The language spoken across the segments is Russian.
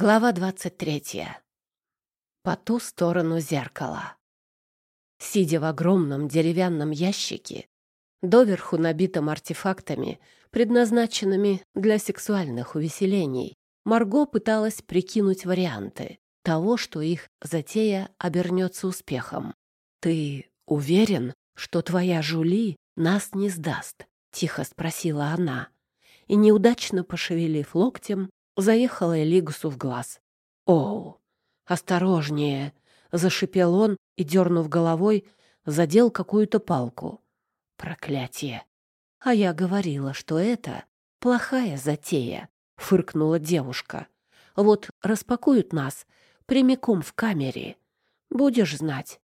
Глава двадцать третья. По ту сторону зеркала. Сидя в огромном деревянном ящике, доверху набитым артефактами, предназначенными для сексуальных увеселений, Марго пыталась прикинуть варианты того, что их затея обернется успехом. «Ты уверен, что твоя Жули нас не сдаст?» — тихо спросила она. И, неудачно пошевелив локтем, заехала Элигусу в глаз. «Оу, осторожнее!» — зашипел он и, дернув головой, задел какую-то палку. «Проклятие!» «А я говорила, что это плохая затея», — фыркнула девушка. «Вот распакуют нас прямиком в камере. Будешь знать».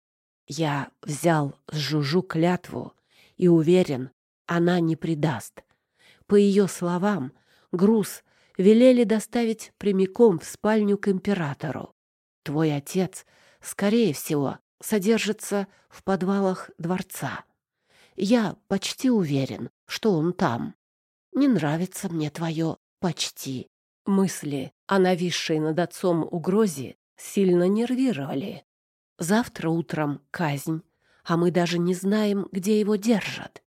Я взял с Жужу клятву и уверен, она не предаст. По ее словам, груз велели доставить прямиком в спальню к императору. Твой отец, скорее всего, содержится в подвалах дворца. Я почти уверен, что он там. Не нравится мне твое «почти». Мысли о нависшей над отцом угрозе сильно нервировали. Завтра утром казнь, а мы даже не знаем, где его держат.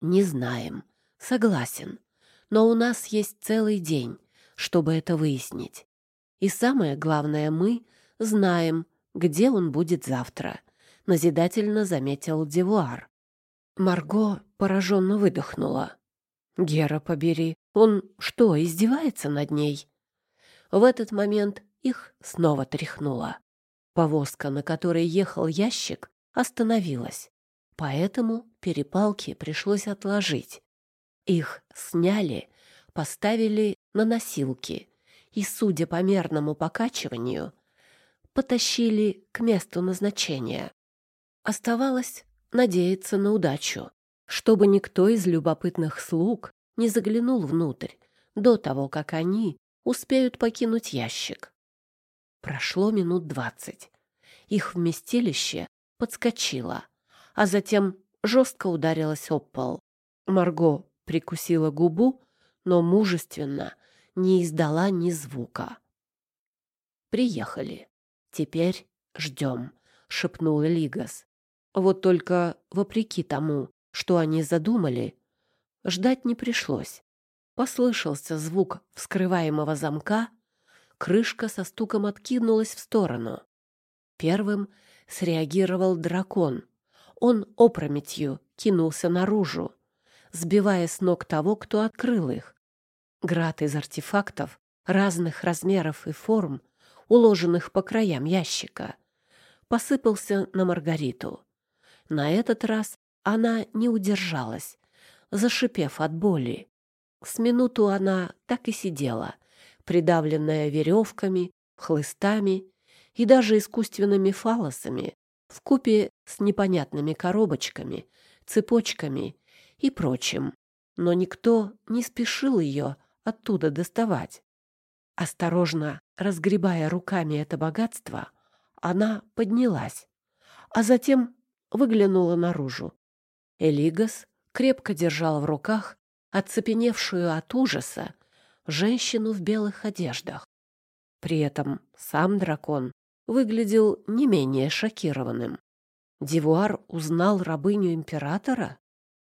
Не знаем. Согласен. Но у нас есть целый день, чтобы это выяснить. И самое главное, мы знаем, где он будет завтра, назидательно заметил Девуар. Марго пораженно выдохнула. Гера побери, он что, издевается над ней? В этот момент их снова тряхнуло. Повозка, на которой ехал ящик, остановилась, поэтому перепалки пришлось отложить. Их сняли, поставили на носилки и, судя по мерному покачиванию, потащили к месту назначения. Оставалось надеяться на удачу, чтобы никто из любопытных слуг не заглянул внутрь до того, как они успеют покинуть ящик. Прошло минут двадцать. Их вместилище подскочило, а затем жестко ударилось об пол. Марго прикусила губу, но мужественно не издала ни звука. «Приехали. Теперь ждем», — шепнул Элигас. Вот только, вопреки тому, что они задумали, ждать не пришлось. Послышался звук вскрываемого замка, крышка со стуком откинулась в сторону. Первым среагировал дракон. Он опрометью кинулся наружу, сбивая с ног того, кто открыл их. Град из артефактов разных размеров и форм, уложенных по краям ящика, посыпался на Маргариту. На этот раз она не удержалась, зашипев от боли. С минуту она так и сидела, придавленная веревками, хлыстами и даже искусственными фалосами, в купе с непонятными коробочками, цепочками и прочим. Но никто не спешил ее оттуда доставать. Осторожно разгребая руками это богатство, она поднялась, а затем выглянула наружу. Элигас крепко держал в руках оцепеневшую от ужаса женщину в белых одеждах. При этом сам дракон выглядел не менее шокированным. Дивуар узнал рабыню императора?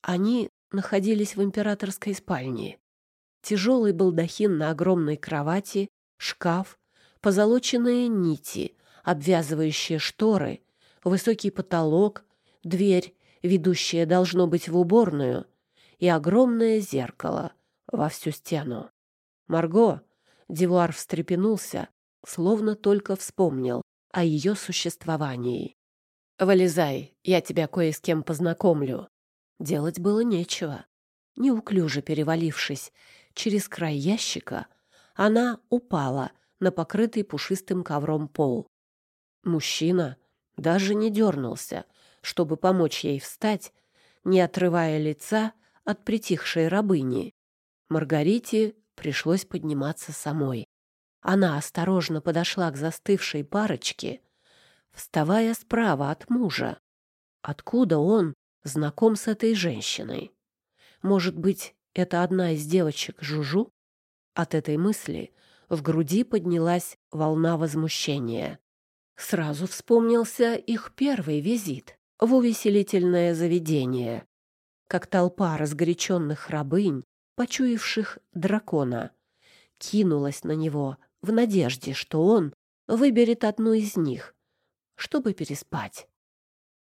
Они находились в императорской спальне. Тяжелый балдахин на огромной кровати, шкаф, позолоченные нити, обвязывающие шторы, высокий потолок, дверь, ведущая должно быть в уборную, и огромное зеркало во всю стену. Марго, Дивуар встрепенулся, словно только вспомнил о ее существовании. «Вылезай, я тебя кое с кем познакомлю». Делать было нечего. Неуклюже перевалившись через край ящика, она упала на покрытый пушистым ковром пол. Мужчина даже не дернулся, чтобы помочь ей встать, не отрывая лица от притихшей рабыни. Маргарите пришлось подниматься самой. Она осторожно подошла к застывшей парочке, вставая справа от мужа. Откуда он знаком с этой женщиной? Может быть, это одна из девочек Жужу? От этой мысли В груди поднялась волна возмущения. Сразу вспомнился их первый визит в увеселительное заведение, как толпа разгоряченных рабынь, почуявших дракона, кинулась на него в надежде, что он выберет одну из них, чтобы переспать.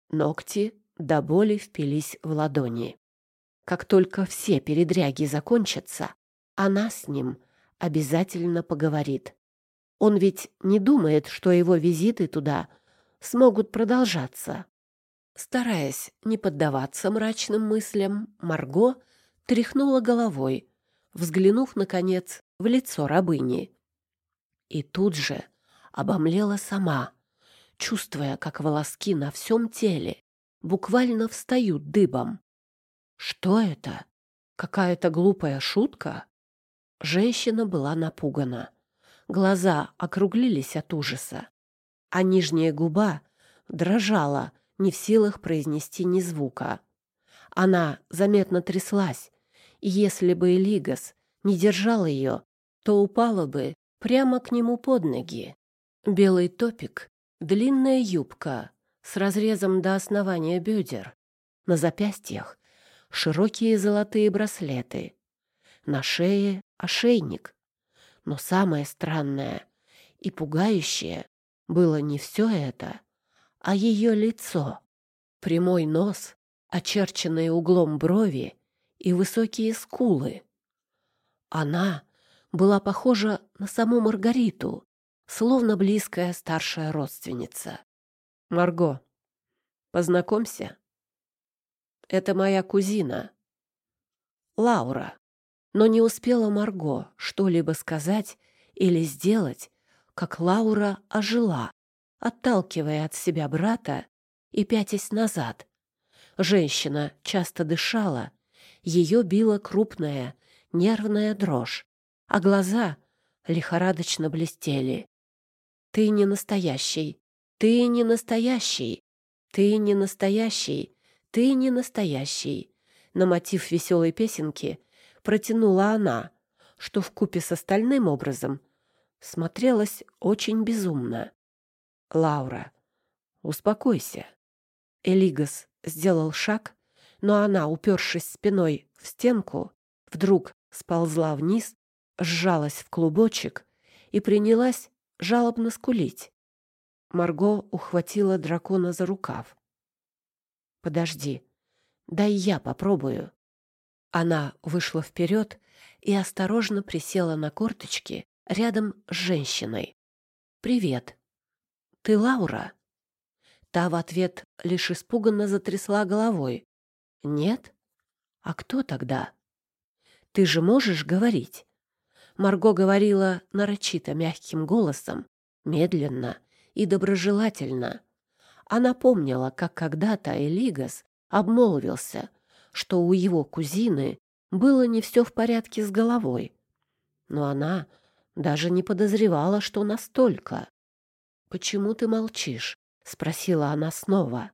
Ногти до боли впились в ладони. Как только все передряги закончатся, она с ним обязательно поговорит. Он ведь не думает, что его визиты туда смогут продолжаться. Стараясь не поддаваться мрачным мыслям, Марго тряхнула головой, взглянув, наконец, в лицо рабыни. И тут же обомлела сама, чувствуя, как волоски на всем теле буквально встают дыбом. Что это? Какая-то глупая шутка? Женщина была напугана. Глаза округлились от ужаса, а нижняя губа дрожала, не в силах произнести ни звука. Она заметно тряслась, и если бы Элигас не держал ее, то упала бы прямо к нему под ноги. Белый топик, длинная юбка с разрезом до основания бедер. На запястьях широкие золотые браслеты. На шее ошейник. Но самое странное и пугающее было не все это, а ее лицо. Прямой нос, очерченные углом брови и высокие скулы. Она была похожа на саму Маргариту, словно близкая старшая родственница. «Марго, познакомься. Это моя кузина, Лаура». Но не успела Марго что-либо сказать или сделать, как Лаура ожила, отталкивая от себя брата и пятясь назад. Женщина часто дышала, ее била крупная, нервная дрожь а глаза лихорадочно блестели. «Ты не настоящий! Ты не настоящий! Ты не настоящий! Ты не настоящий!» На мотив веселой песенки протянула она, что в купе с остальным образом смотрелось очень безумно. «Лаура, успокойся!» Элигас сделал шаг, но она, упершись спиной в стенку, вдруг сползла вниз сжалась в клубочек и принялась жалобно скулить. Марго ухватила дракона за рукав. «Подожди, дай я попробую». Она вышла вперед и осторожно присела на корточки рядом с женщиной. «Привет. Ты Лаура?» Та в ответ лишь испуганно затрясла головой. «Нет? А кто тогда? Ты же можешь говорить?» Марго говорила нарочито мягким голосом, медленно и доброжелательно. Она помнила, как когда-то Элигас обмолвился, что у его кузины было не все в порядке с головой. Но она даже не подозревала, что настолько. «Почему ты молчишь?» — спросила она снова.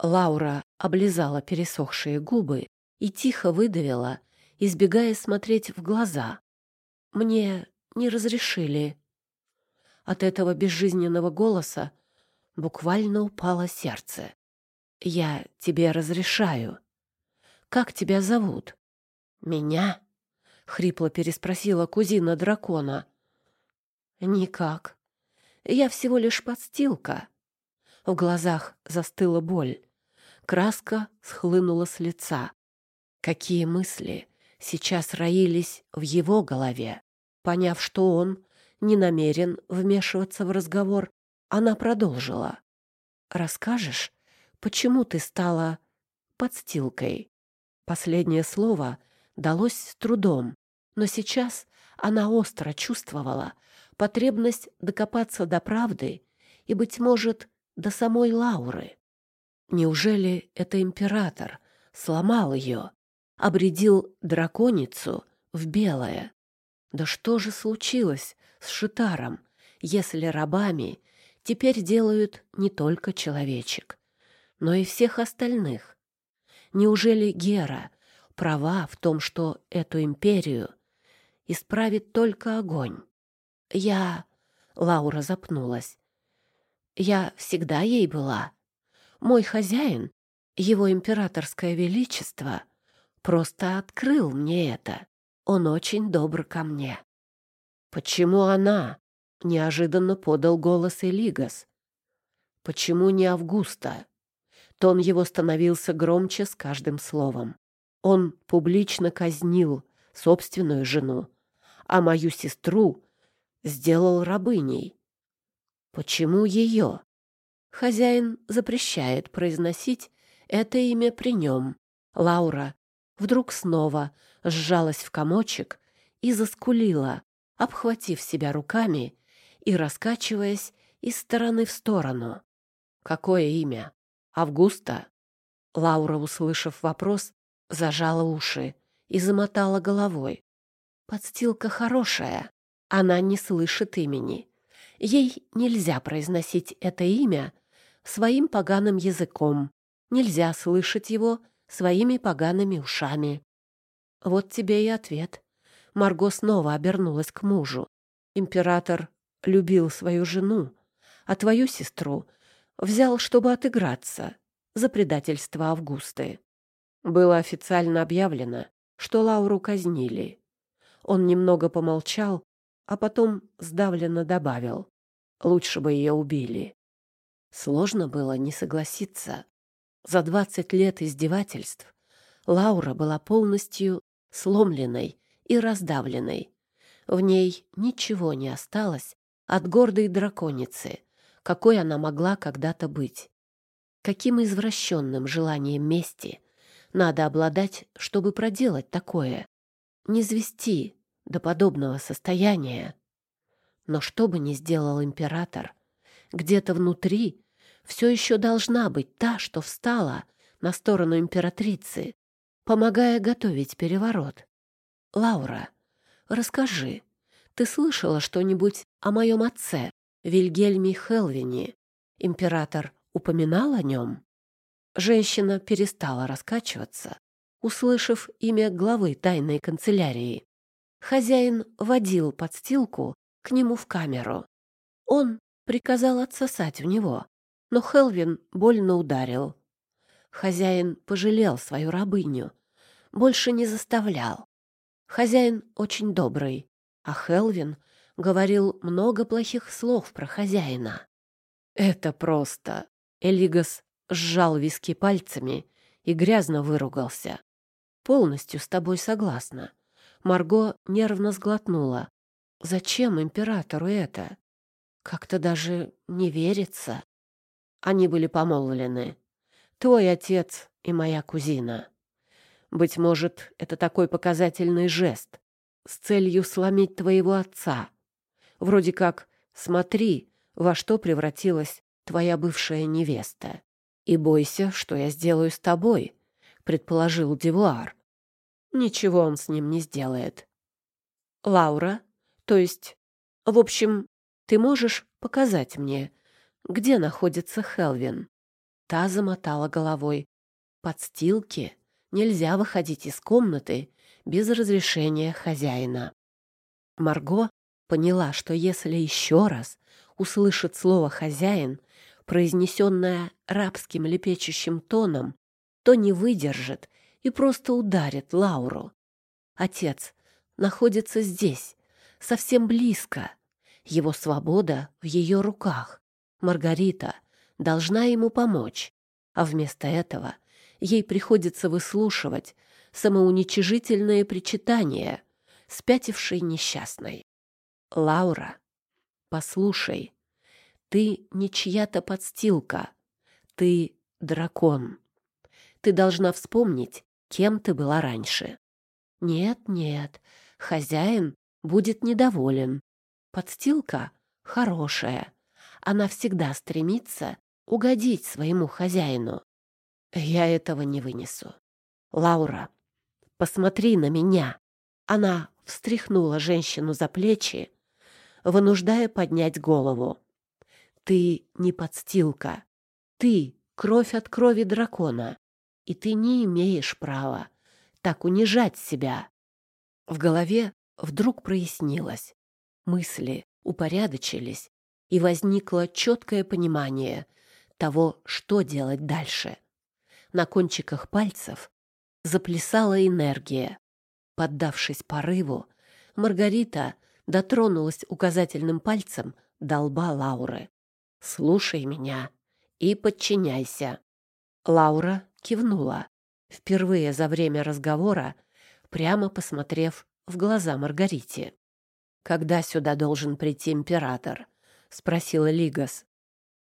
Лаура облизала пересохшие губы и тихо выдавила, избегая смотреть в глаза. Мне не разрешили. От этого безжизненного голоса буквально упало сердце. Я тебе разрешаю. Как тебя зовут? Меня? Хрипло переспросила кузина дракона. Никак. Я всего лишь подстилка. В глазах застыла боль. Краска схлынула с лица. Какие мысли сейчас роились в его голове? Поняв, что он не намерен вмешиваться в разговор, она продолжила. «Расскажешь, почему ты стала подстилкой?» Последнее слово далось с трудом, но сейчас она остро чувствовала потребность докопаться до правды и, быть может, до самой Лауры. Неужели это император сломал ее, обредил драконицу в белое? Да что же случилось с Шитаром, если рабами теперь делают не только человечек, но и всех остальных? Неужели Гера права в том, что эту империю исправит только огонь? Я... Лаура запнулась. Я всегда ей была. Мой хозяин, его императорское величество, просто открыл мне это. Он очень добр ко мне. Почему она? Неожиданно подал голос Элигас. Почему не Августа? Тон его становился громче с каждым словом. Он публично казнил собственную жену, а мою сестру сделал рабыней. Почему ее? Хозяин запрещает произносить это имя при нем. Лаура вдруг снова сжалась в комочек и заскулила, обхватив себя руками и раскачиваясь из стороны в сторону. «Какое имя? Августа?» Лаура, услышав вопрос, зажала уши и замотала головой. «Подстилка хорошая. Она не слышит имени. Ей нельзя произносить это имя своим поганым языком. Нельзя слышать его своими погаными ушами. Вот тебе и ответ. Марго снова обернулась к мужу. Император любил свою жену, а твою сестру взял, чтобы отыграться за предательство Августы. Было официально объявлено, что Лауру казнили. Он немного помолчал, а потом сдавленно добавил. Лучше бы ее убили. Сложно было не согласиться. За двадцать лет издевательств Лаура была полностью сломленной и раздавленной. В ней ничего не осталось от гордой драконицы, какой она могла когда-то быть. Каким извращенным желанием мести надо обладать, чтобы проделать такое? Не звести до подобного состояния. Но что бы ни сделал император, где-то внутри все еще должна быть та, что встала на сторону императрицы, помогая готовить переворот. Лаура, расскажи, ты слышала что-нибудь о моем отце, Вильгельме Хелвине? Император упоминал о нем? Женщина перестала раскачиваться, услышав имя главы тайной канцелярии. Хозяин водил подстилку к нему в камеру. Он приказал отсосать в него, но Хелвин больно ударил. Хозяин пожалел свою рабыню, больше не заставлял. Хозяин очень добрый, а Хелвин говорил много плохих слов про хозяина. «Это просто...» Элигас сжал виски пальцами и грязно выругался. «Полностью с тобой согласна». Марго нервно сглотнула. «Зачем императору это? Как-то даже не верится». Они были помолвлены. «Твой отец и моя кузина». Быть может, это такой показательный жест с целью сломить твоего отца. Вроде как «смотри, во что превратилась твоя бывшая невеста. И бойся, что я сделаю с тобой», — предположил Девуар. Ничего он с ним не сделает. Лаура, то есть, в общем, ты можешь показать мне, где находится Хелвин? Та замотала головой. Подстилки нельзя выходить из комнаты без разрешения хозяина. Марго поняла, что если еще раз услышит слово «хозяин», произнесенное рабским лепечущим тоном, то не выдержит и просто ударит Лауру. Отец находится здесь, совсем близко. Его свобода в ее руках. Маргарита должна ему помочь, а вместо этого ей приходится выслушивать самоуничижительные причитания спятившей несчастной. «Лаура, послушай, ты не чья-то подстилка, ты дракон. Ты должна вспомнить, кем ты была раньше. Нет, нет, хозяин будет недоволен. Подстилка хорошая. Она всегда стремится угодить своему хозяину. Я этого не вынесу. Лаура, посмотри на меня. Она встряхнула женщину за плечи, вынуждая поднять голову. Ты не подстилка. Ты — кровь от крови дракона. И ты не имеешь права так унижать себя. В голове вдруг прояснилось. Мысли упорядочились, и возникло четкое понимание того, что делать дальше. На кончиках пальцев заплясала энергия. Поддавшись порыву, Маргарита дотронулась указательным пальцем до лба Лауры. «Слушай меня и подчиняйся». Лаура кивнула, впервые за время разговора, прямо посмотрев в глаза Маргарите. «Когда сюда должен прийти император?» — спросила Лигас.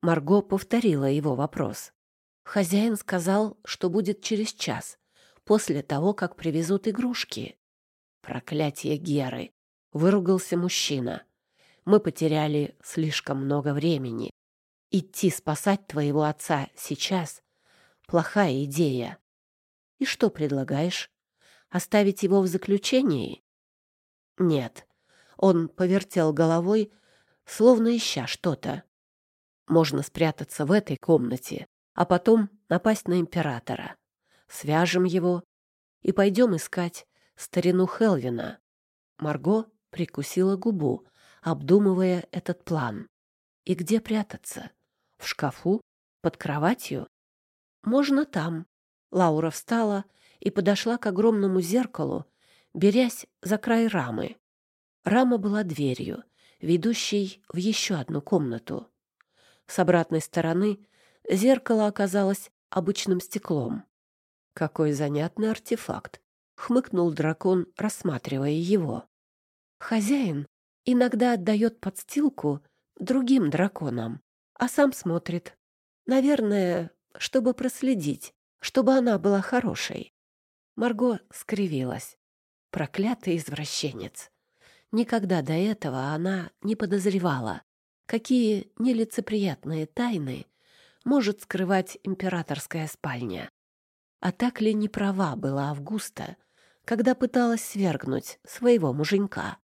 Марго повторила его вопрос. Хозяин сказал, что будет через час, после того, как привезут игрушки. Проклятие Геры! Выругался мужчина. Мы потеряли слишком много времени. Идти спасать твоего отца сейчас — плохая идея. И что предлагаешь? Оставить его в заключении? Нет. Он повертел головой, словно ища что-то. Можно спрятаться в этой комнате, а потом напасть на императора. Свяжем его и пойдем искать старину Хелвина. Марго прикусила губу, обдумывая этот план. И где прятаться? В шкафу? Под кроватью? Можно там. Лаура встала и подошла к огромному зеркалу, берясь за край рамы. Рама была дверью, ведущей в еще одну комнату. С обратной стороны зеркало оказалось обычным стеклом. Какой занятный артефакт, хмыкнул дракон, рассматривая его. Хозяин иногда отдает подстилку другим драконам, а сам смотрит. Наверное, чтобы проследить, чтобы она была хорошей. Марго скривилась. Проклятый извращенец. Никогда до этого она не подозревала, какие нелицеприятные тайны может скрывать императорская спальня. А так ли не права была Августа, когда пыталась свергнуть своего муженька?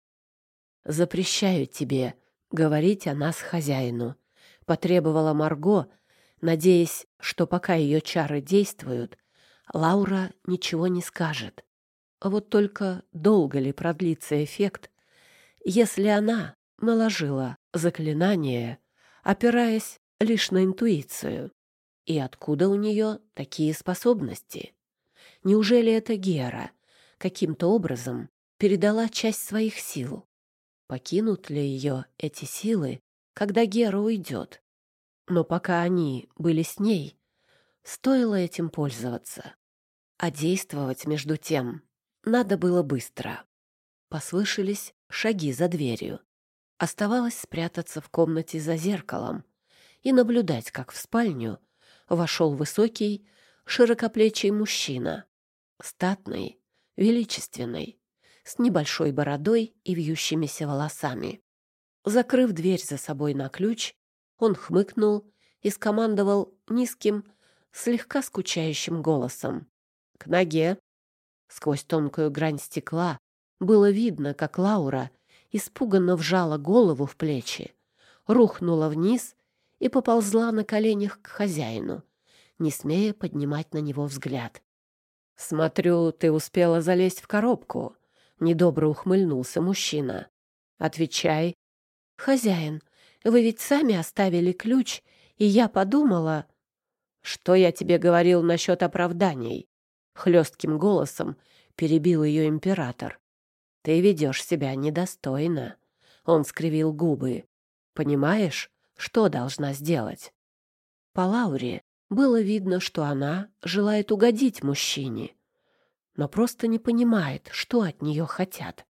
«Запрещаю тебе говорить о нас хозяину», — потребовала Марго, надеясь, что пока ее чары действуют, Лаура ничего не скажет. Вот только долго ли продлится эффект, если она наложила заклинание, опираясь лишь на интуицию? И откуда у нее такие способности? Неужели это Гера каким-то образом передала часть своих сил? Покинут ли ее эти силы, когда Гера уйдет? Но пока они были с ней, стоило этим пользоваться. А действовать, между тем, надо было быстро. Послышались шаги за дверью. Оставалось спрятаться в комнате за зеркалом и наблюдать, как в спальню вошел высокий, широкоплечий мужчина, статный, величественный, с небольшой бородой и вьющимися волосами. Закрыв дверь за собой на ключ, он хмыкнул и скомандовал низким, слегка скучающим голосом. «К ноге!» Сквозь тонкую грань стекла было видно, как Лаура испуганно вжала голову в плечи, рухнула вниз и поползла на коленях к хозяину, не смея поднимать на него взгляд. «Смотрю, ты успела залезть в коробку», — недобро ухмыльнулся мужчина. «Отвечай». «Хозяин, вы ведь сами оставили ключ, и я подумала...» «Что я тебе говорил насчет оправданий?» Хлестким голосом перебил ее император. «Ты ведешь себя недостойно». Он скривил губы. «Понимаешь, что должна сделать?» По Лауре было видно, что она желает угодить мужчине, но просто не понимает, что от нее хотят.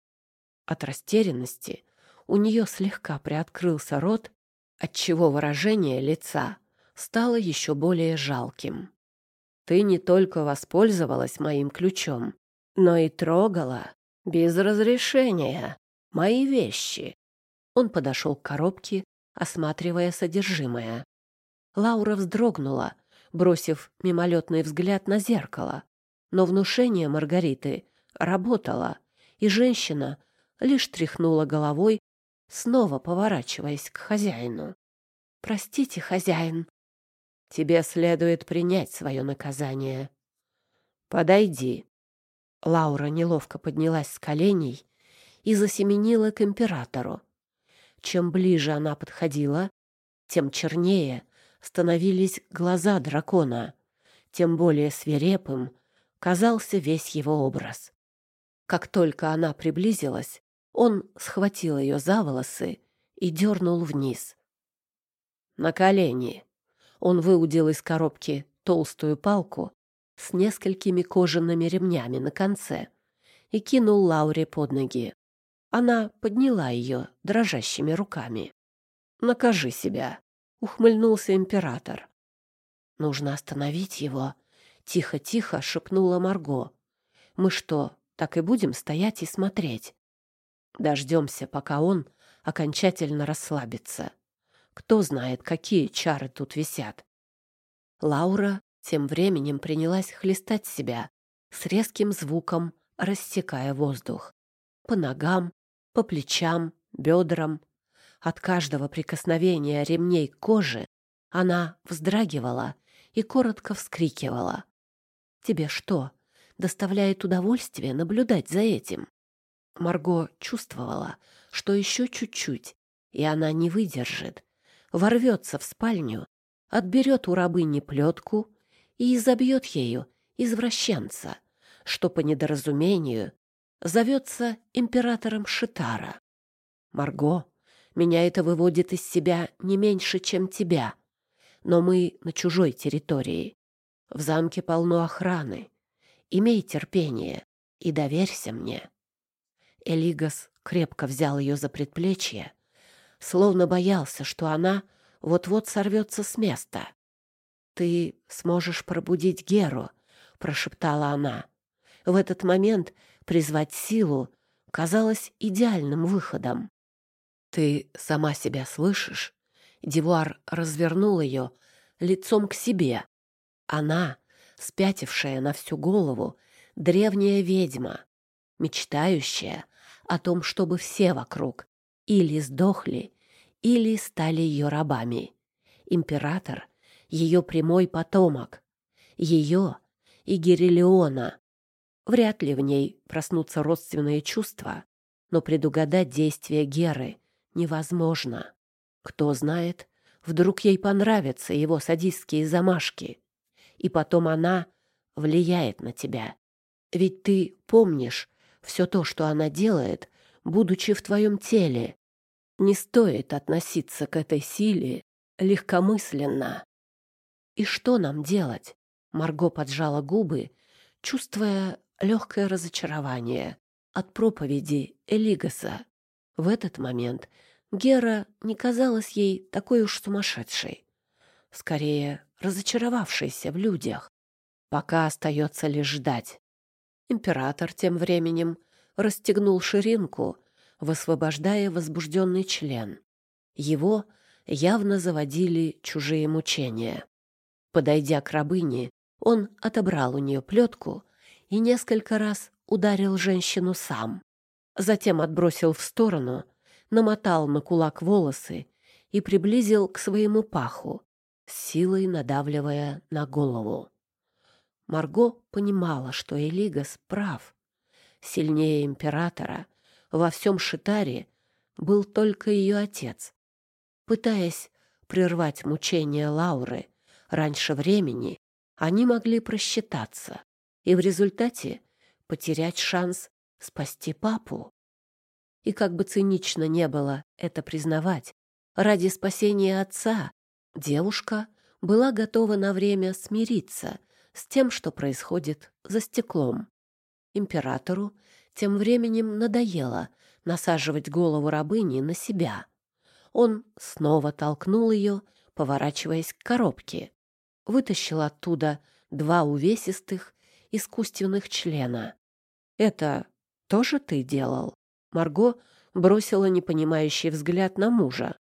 От растерянности у нее слегка приоткрылся рот, отчего выражение лица стало еще более жалким. «Ты не только воспользовалась моим ключом, но и трогала без разрешения мои вещи». Он подошел к коробке, осматривая содержимое. Лаура вздрогнула, бросив мимолетный взгляд на зеркало. Но внушение Маргариты работало, и женщина лишь тряхнула головой, снова поворачиваясь к хозяину. «Простите, хозяин, тебе следует принять свое наказание. Подойди». Лаура неловко поднялась с коленей и засеменила к императору. Чем ближе она подходила, тем чернее становились глаза дракона, тем более свирепым казался весь его образ. Как только она приблизилась, он схватил ее за волосы и дернул вниз. «На колени!» Он выудил из коробки толстую палку с несколькими кожаными ремнями на конце и кинул Лауре под ноги. Она подняла ее дрожащими руками. «Накажи себя!» — ухмыльнулся император. «Нужно остановить его!» — тихо-тихо шепнула Марго. «Мы что, так и будем стоять и смотреть?» Дождемся, пока он окончательно расслабится. Кто знает, какие чары тут висят. Лаура тем временем принялась хлестать себя с резким звуком, рассекая воздух. По ногам, по плечам, бедрам. От каждого прикосновения ремней к коже она вздрагивала и коротко вскрикивала. «Тебе что, доставляет удовольствие наблюдать за этим?» Марго чувствовала, что еще чуть-чуть, и она не выдержит, ворвется в спальню, отберет у рабыни плетку и изобьет ею извращенца, что по недоразумению зовется императором Шитара. Марго, меня это выводит из себя не меньше, чем тебя, но мы на чужой территории. В замке полно охраны. Имей терпение и доверься мне. Элигас крепко взял ее за предплечье, словно боялся, что она вот-вот сорвется с места. «Ты сможешь пробудить Геру», — прошептала она. В этот момент призвать силу казалось идеальным выходом. «Ты сама себя слышишь?» Дивуар развернул ее лицом к себе. Она, спятившая на всю голову, древняя ведьма, мечтающая о том, чтобы все вокруг или сдохли, или стали ее рабами. Император — ее прямой потомок. Ее и Герилеона. Вряд ли в ней проснутся родственные чувства, но предугадать действия Геры невозможно. Кто знает, вдруг ей понравятся его садистские замашки, и потом она влияет на тебя. Ведь ты помнишь, все то, что она делает, будучи в твоем теле. Не стоит относиться к этой силе легкомысленно. И что нам делать? Марго поджала губы, чувствуя легкое разочарование от проповеди Элигаса. В этот момент Гера не казалась ей такой уж сумасшедшей. Скорее, разочаровавшейся в людях. Пока остается лишь ждать. Император тем временем расстегнул ширинку, высвобождая возбужденный член. Его явно заводили чужие мучения. Подойдя к рабыне, он отобрал у нее плетку и несколько раз ударил женщину сам. Затем отбросил в сторону, намотал на кулак волосы и приблизил к своему паху, силой надавливая на голову. Марго понимала, что Элигас прав. Сильнее императора во всем Шитаре был только ее отец. Пытаясь прервать мучения Лауры раньше времени, они могли просчитаться и в результате потерять шанс спасти папу. И как бы цинично не было это признавать, ради спасения отца девушка была готова на время смириться с тем, что происходит за стеклом. Императору тем временем надоело насаживать голову рабыни на себя. Он снова толкнул ее, поворачиваясь к коробке. Вытащил оттуда два увесистых искусственных члена. «Это тоже ты делал?» Марго бросила непонимающий взгляд на мужа.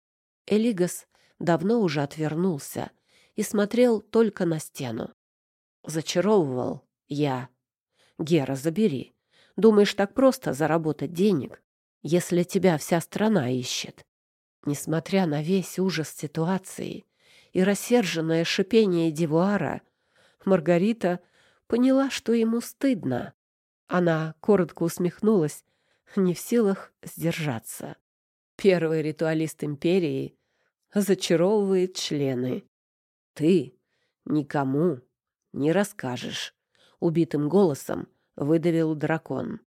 Элигас давно уже отвернулся и смотрел только на стену. Зачаровывал я. Гера, забери. Думаешь, так просто заработать денег, если тебя вся страна ищет? Несмотря на весь ужас ситуации и рассерженное шипение Дивуара, Маргарита поняла, что ему стыдно. Она коротко усмехнулась, не в силах сдержаться. Первый ритуалист империи зачаровывает члены. Ты никому не расскажешь, убитым голосом выдавил дракон.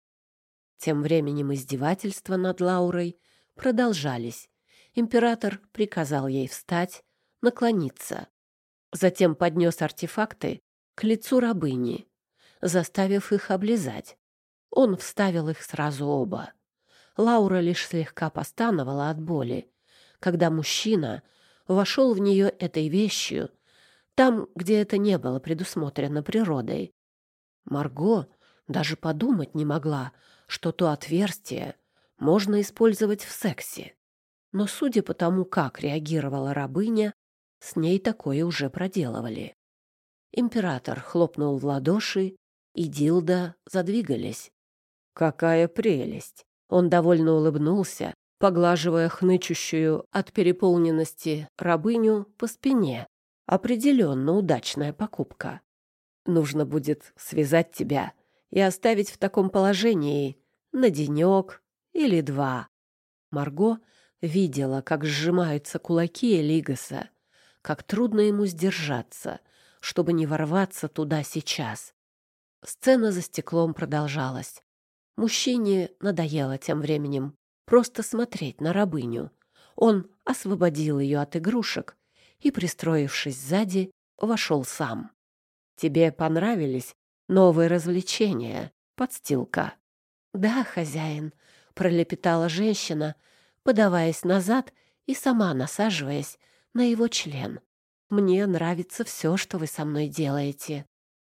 Тем временем издевательства над Лаурой продолжались. Император приказал ей встать, наклониться. Затем поднес артефакты к лицу рабыни, заставив их облизать. Он вставил их сразу оба. Лаура лишь слегка постановала от боли, когда мужчина вошел в нее этой вещью, там, где это не было предусмотрено природой. Марго даже подумать не могла, что то отверстие можно использовать в сексе. Но судя по тому, как реагировала рабыня, с ней такое уже проделывали. Император хлопнул в ладоши, и Дилда задвигались. «Какая прелесть!» Он довольно улыбнулся, поглаживая хнычущую от переполненности рабыню по спине. Определенно удачная покупка. Нужно будет связать тебя и оставить в таком положении на денек или два. Марго видела, как сжимаются кулаки Элигаса, как трудно ему сдержаться, чтобы не ворваться туда сейчас. Сцена за стеклом продолжалась. Мужчине надоело тем временем просто смотреть на рабыню. Он освободил ее от игрушек и, пристроившись сзади, вошел сам. «Тебе понравились новые развлечения, подстилка?» «Да, хозяин», — пролепетала женщина, подаваясь назад и сама насаживаясь на его член. «Мне нравится все, что вы со мной делаете».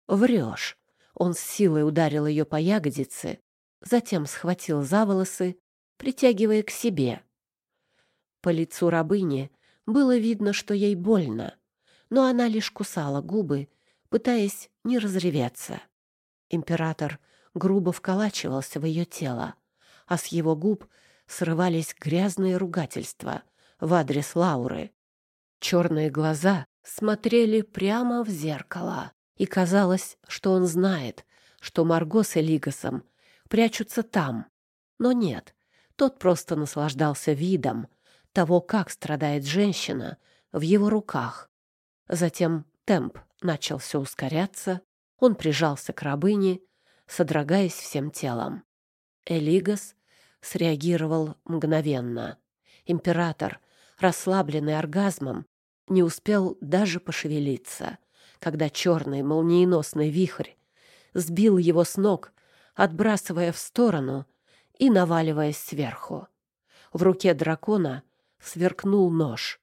«Врешь». Он с силой ударил ее по ягодице, затем схватил за волосы, притягивая к себе. По лицу рабыни было видно, что ей больно, но она лишь кусала губы, пытаясь не разреветься. Император грубо вколачивался в ее тело, а с его губ срывались грязные ругательства в адрес Лауры. Черные глаза смотрели прямо в зеркало, и казалось, что он знает, что Марго с Элигасом прячутся там. Но нет, тот просто наслаждался видом того, как страдает женщина в его руках. Затем темп начался ускоряться, он прижался к рабыне, содрогаясь всем телом. Элигас среагировал мгновенно. Император, расслабленный оргазмом, не успел даже пошевелиться, когда черный молниеносный вихрь сбил его с ног отбрасывая в сторону и наваливаясь сверху. В руке дракона сверкнул нож.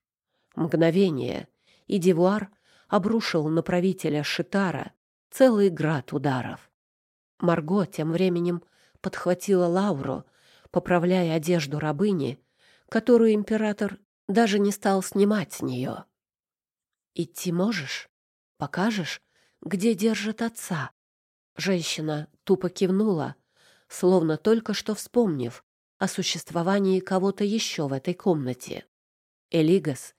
Мгновение, и Девуар обрушил на правителя Шитара целый град ударов. Марго тем временем подхватила Лауру, поправляя одежду рабыни, которую император даже не стал снимать с нее. «Идти можешь? Покажешь, где держит отца?» Женщина тупо кивнула, словно только что вспомнив о существовании кого-то еще в этой комнате. Элигас,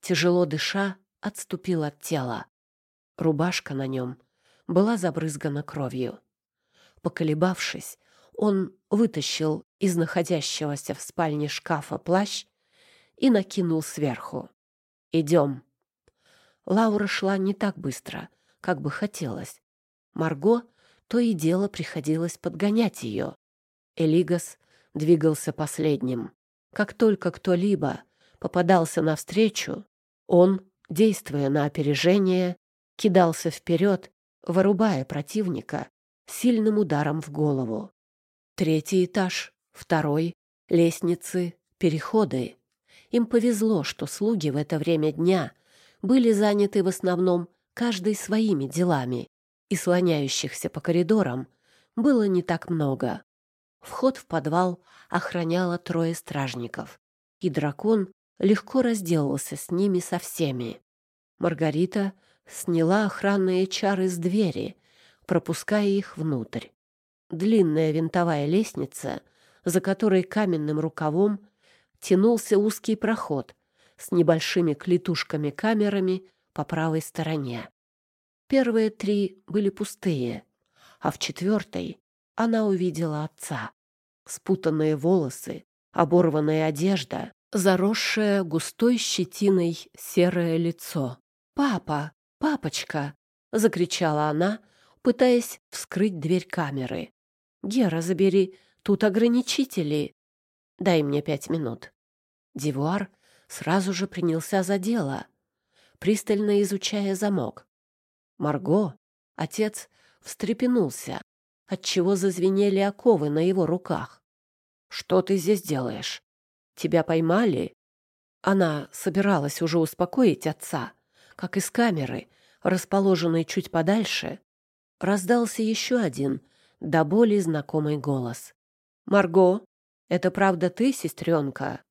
тяжело дыша, отступил от тела. Рубашка на нем была забрызгана кровью. Поколебавшись, он вытащил из находящегося в спальне шкафа плащ и накинул сверху. «Идем». Лаура шла не так быстро, как бы хотелось. Марго то и дело приходилось подгонять ее. Элигас двигался последним. Как только кто-либо попадался навстречу, он, действуя на опережение, кидался вперед, вырубая противника сильным ударом в голову. Третий этаж, второй, лестницы, переходы. Им повезло, что слуги в это время дня были заняты в основном каждый своими делами и слоняющихся по коридорам было не так много. Вход в подвал охраняло трое стражников, и дракон легко разделался с ними со всеми. Маргарита сняла охранные чары с двери, пропуская их внутрь. Длинная винтовая лестница, за которой каменным рукавом тянулся узкий проход с небольшими клетушками-камерами по правой стороне. Первые три были пустые, а в четвертой она увидела отца. Спутанные волосы, оборванная одежда, заросшее густой щетиной серое лицо. «Папа! Папочка!» — закричала она, пытаясь вскрыть дверь камеры. «Гера, забери, тут ограничители. Дай мне пять минут». Дивуар сразу же принялся за дело, пристально изучая замок. Марго, отец, встрепенулся, отчего зазвенели оковы на его руках. «Что ты здесь делаешь? Тебя поймали?» Она собиралась уже успокоить отца, как из камеры, расположенной чуть подальше, раздался еще один, до боли знакомый голос. «Марго, это правда ты, сестренка?»